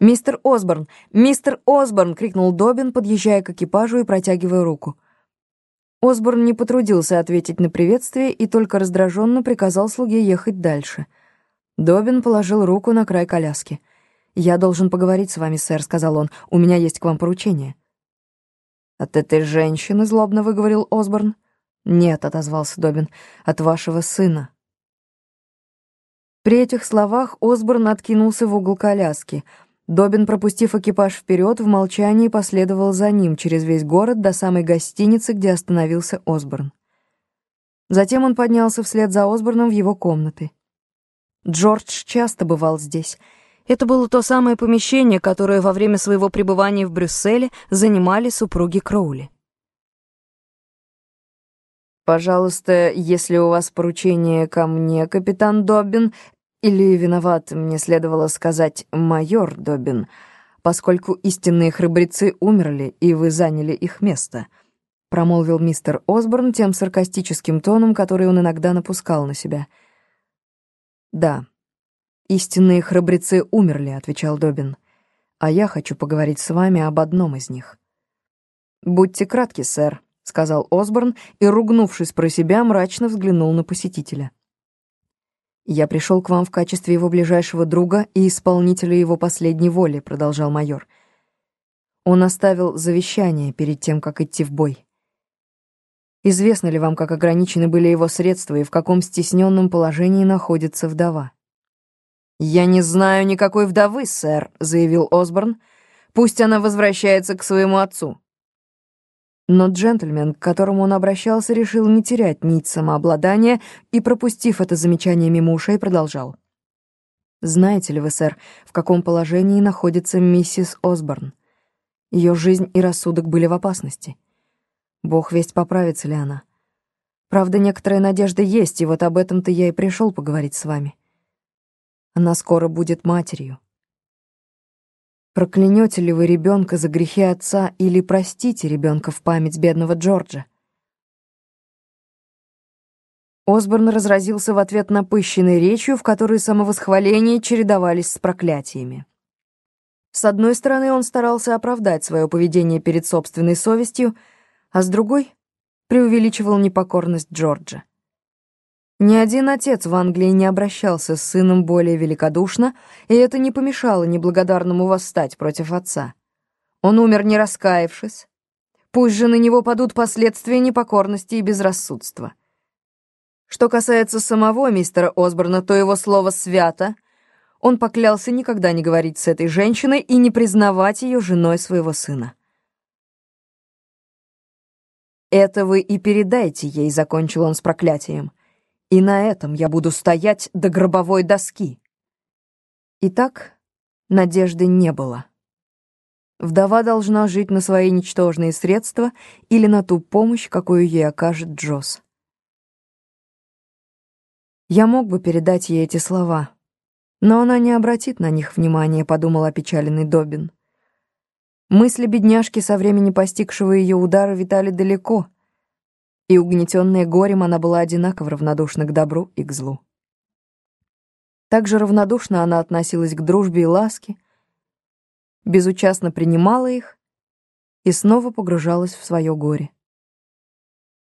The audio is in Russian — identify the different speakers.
Speaker 1: «Мистер Осборн! Мистер Осборн!» — крикнул Добин, подъезжая к экипажу и протягивая руку. Осборн не потрудился ответить на приветствие и только раздраженно приказал слуге ехать дальше. Добин положил руку на край коляски. «Я должен поговорить с вами, сэр», — сказал он. «У меня есть к вам поручение». «От этой женщины?» — злобно выговорил Осборн. «Нет», — отозвался Добин, — «от вашего сына». При этих словах Осборн откинулся в угол коляски — Добин, пропустив экипаж вперед, в молчании последовал за ним через весь город до самой гостиницы, где остановился Осборн. Затем он поднялся вслед за Осборном в его комнаты. Джордж часто бывал здесь. Это было то самое помещение, которое во время своего пребывания в Брюсселе занимали супруги Кроули. «Пожалуйста, если у вас поручение ко мне, капитан Доббин, или, виноват, мне следовало сказать «майор Добин», поскольку истинные храбрецы умерли, и вы заняли их место», — промолвил мистер Осборн тем саркастическим тоном, который он иногда напускал на себя. «Да, истинные храбрецы умерли», — отвечал Добин, «а я хочу поговорить с вами об одном из них». «Будьте кратки, сэр», — сказал Осборн и, ругнувшись про себя, мрачно взглянул на посетителя. «Я пришел к вам в качестве его ближайшего друга и исполнителя его последней воли», — продолжал майор. Он оставил завещание перед тем, как идти в бой. Известно ли вам, как ограничены были его средства и в каком стесненном положении находится вдова? «Я не знаю никакой вдовы, сэр», — заявил Осборн. «Пусть она возвращается к своему отцу». Но джентльмен, к которому он обращался, решил не терять нить самообладания и, пропустив это замечание мимо ушей, продолжал. «Знаете ли вы, сэр, в каком положении находится миссис Осборн? Ее жизнь и рассудок были в опасности. Бог весть, поправится ли она. Правда, некоторая надежда есть, и вот об этом-то я и пришел поговорить с вами. Она скоро будет матерью. Проклянете ли вы ребенка за грехи отца или простите ребенка в память бедного Джорджа? Осборн разразился в ответ напыщенной речью, в которой самовосхваления чередовались с проклятиями. С одной стороны, он старался оправдать свое поведение перед собственной совестью, а с другой — преувеличивал непокорность Джорджа. Ни один отец в Англии не обращался с сыном более великодушно, и это не помешало неблагодарному восстать против отца. Он умер не раскаявшись. Пусть же на него падут последствия непокорности и безрассудства. Что касается самого мистера Осборна, то его слово «свято» он поклялся никогда не говорить с этой женщиной и не признавать ее женой своего сына. «Это вы и передайте ей», — закончил он с проклятием. И на этом я буду стоять до гробовой доски. Итак, надежды не было. Вдова должна жить на свои ничтожные средства или на ту помощь, какую ей окажет Джосс. Я мог бы передать ей эти слова, но она не обратит на них внимания, подумал опечаленный Добин. Мысли бедняжки со времени постигшего ее удара витали далеко — и угнетенная горем она была одинаково равнодушна к добру и к злу. Так же равнодушно она относилась к дружбе и ласке, безучастно принимала их и снова погружалась в свое горе.